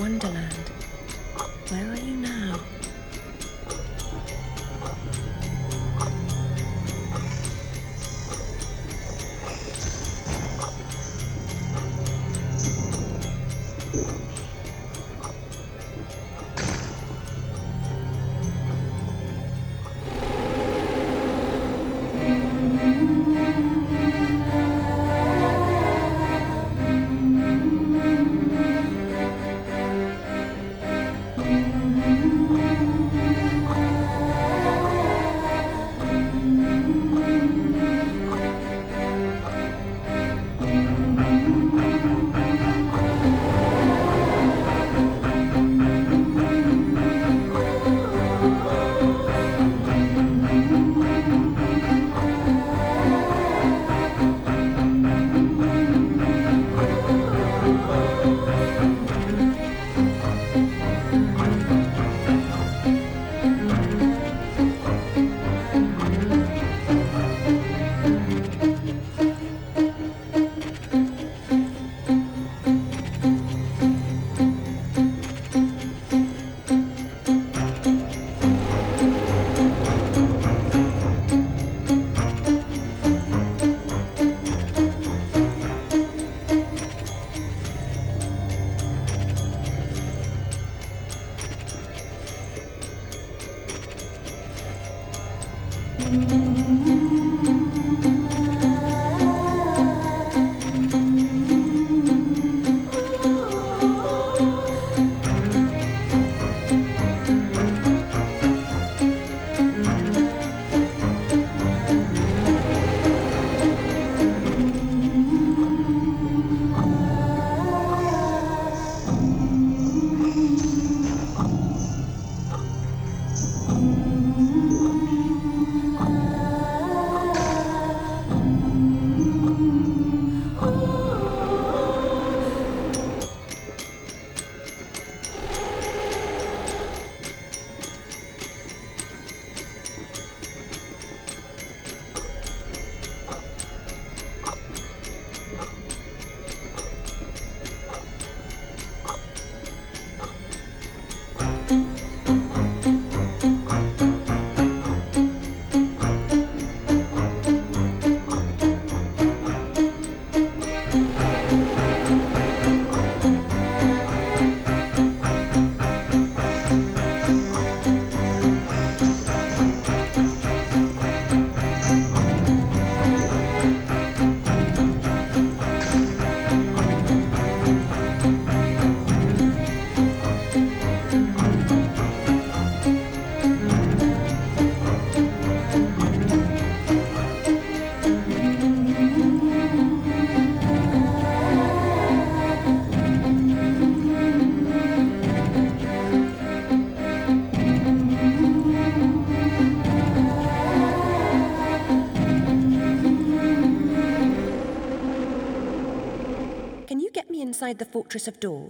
Wonderland. Where are you now? Can Mm-hmm. You get me inside the Fortress of Doors?